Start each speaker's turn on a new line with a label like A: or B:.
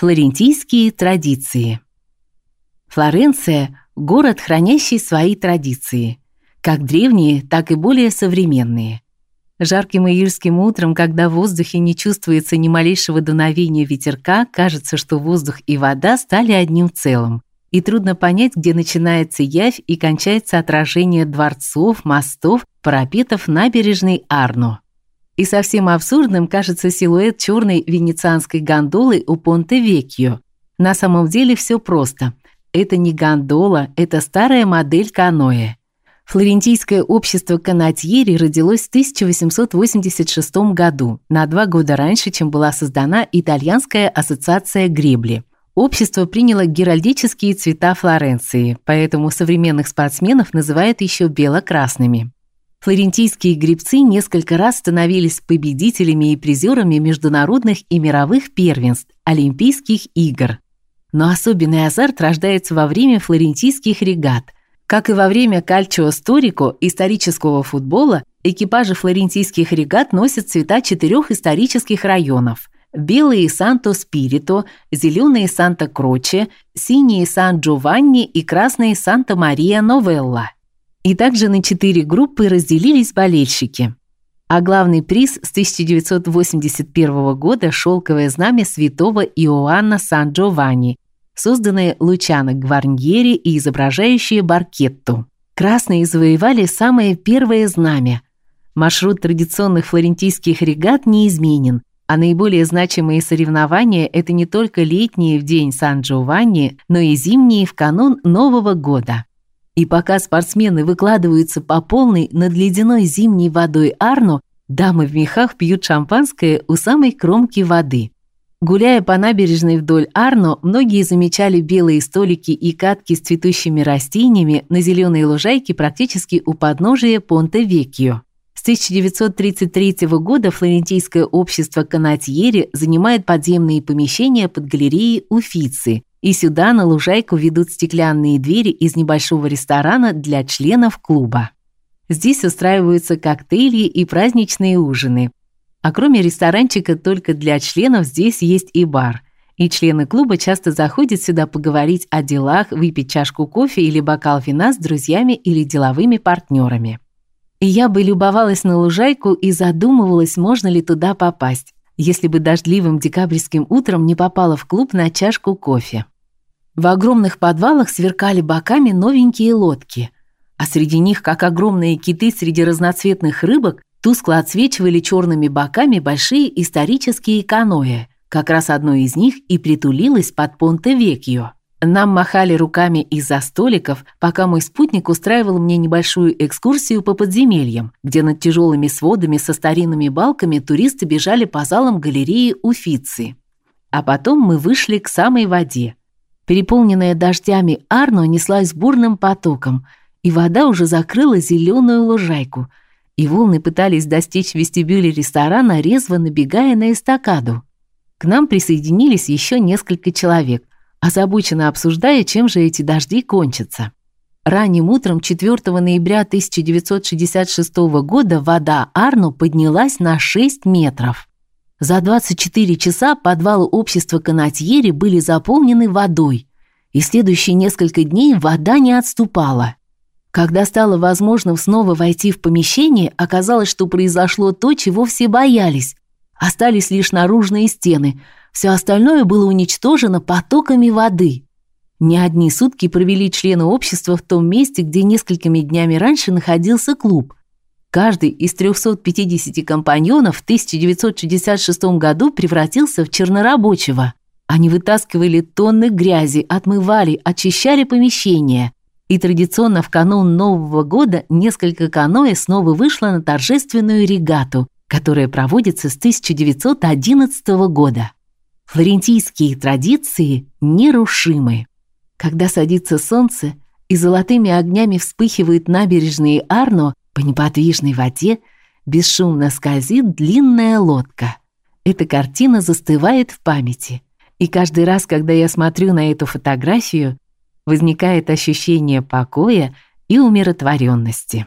A: Флорентийские традиции. Флоренция город, хранящий свои традиции, как древние, так и более современные. Жарким июльским утром, когда в воздухе не чувствуется ни малейшего дуновения ветерка, кажется, что воздух и вода стали одним целым. И трудно понять, где начинается явь и кончается отражение дворцов, мостов, парапетов набережной Арно. И совсем абсурдным кажется силуэт черной венецианской гондолы у Понте-Векьо. На самом деле все просто. Это не гондола, это старая модель каноэ. Флорентийское общество канатьери родилось в 1886 году, на два года раньше, чем была создана Итальянская ассоциация гребли. Общество приняло геральдические цвета Флоренции, поэтому современных спортсменов называют еще бело-красными. Флорентийские гребцы несколько раз становились победителями и призерами международных и мировых первенств, Олимпийских игр. Но особенный азарт рождается во время флорентийских регат. Как и во время кальчио сторико исторического футбола, экипажи флорентийских регат носят цвета четырех исторических районов: белые Санто-Спирито, зеленые Санта-Кроче, синие Сан-Джованни и красные Санта-Мария-Новелла. И также на четыре группы разделились болельщики. А главный приз с 1981 года шелковое знамя святого Иоанна Сан-Джованни, созданное Лучано Гварньери и изображающее Баркетту. Красные завоевали самое первое знамя. Маршрут традиционных флорентийских регат не изменен, а наиболее значимые соревнования это не только летние в день Сан-Джованни, но и зимние в канун Нового года. И пока спортсмены выкладываются по полной над ледяной зимней водой Арно, дамы в мехах пьют шампанское у самой кромки воды. Гуляя по набережной вдоль Арно, многие замечали белые столики и катки с цветущими растениями на зеленой лужайке практически у подножия Понте-Веккио. С 1933 года флорентийское общество канатьери занимает подземные помещения под галереей Уффици, и сюда на лужайку ведут стеклянные двери из небольшого ресторана для членов клуба. Здесь устраиваются коктейли и праздничные ужины. А кроме ресторанчика только для членов здесь есть и бар. И члены клуба часто заходят сюда поговорить о делах, выпить чашку кофе или бокал вина с друзьями или деловыми партнерами. И я бы любовалась на лужайку и задумывалась, можно ли туда попасть если бы дождливым декабрьским утром не попала в клуб на чашку кофе. В огромных подвалах сверкали боками новенькие лодки, а среди них, как огромные киты среди разноцветных рыбок, тускло отсвечивали черными боками большие исторические каноэ. Как раз одно из них и притулилось под Понте-Векьо. Нам махали руками из-за столиков, пока мой спутник устраивал мне небольшую экскурсию по подземельям, где над тяжелыми сводами со старинными балками туристы бежали по залам галереи Уфицы. А потом мы вышли к самой воде. Переполненная дождями Арно неслась бурным потоком, и вода уже закрыла зеленую лужайку, и волны пытались достичь вестибюля ресторана, резво набегая на эстакаду. К нам присоединились еще несколько человек озабоченно обсуждая, чем же эти дожди кончатся. Ранним утром 4 ноября 1966 года вода Арно поднялась на 6 метров. За 24 часа подвалы общества канатьери были заполнены водой, и следующие несколько дней вода не отступала. Когда стало возможным снова войти в помещение, оказалось, что произошло то, чего все боялись. Остались лишь наружные стены – все остальное было уничтожено потоками воды. Не одни сутки провели члены общества в том месте, где несколькими днями раньше находился клуб. Каждый из 350 компаньонов в 1966 году превратился в чернорабочего. Они вытаскивали тонны грязи, отмывали, очищали помещения. И традиционно в канун Нового года несколько каноэ снова вышло на торжественную регату, которая проводится с 1911 года. Флорентийские традиции нерушимы. Когда садится солнце и золотыми огнями вспыхивают набережные Арно, по неподвижной воде бесшумно скользит длинная лодка. Эта картина застывает в памяти. И каждый раз, когда я смотрю на эту фотографию, возникает ощущение покоя и умиротворенности.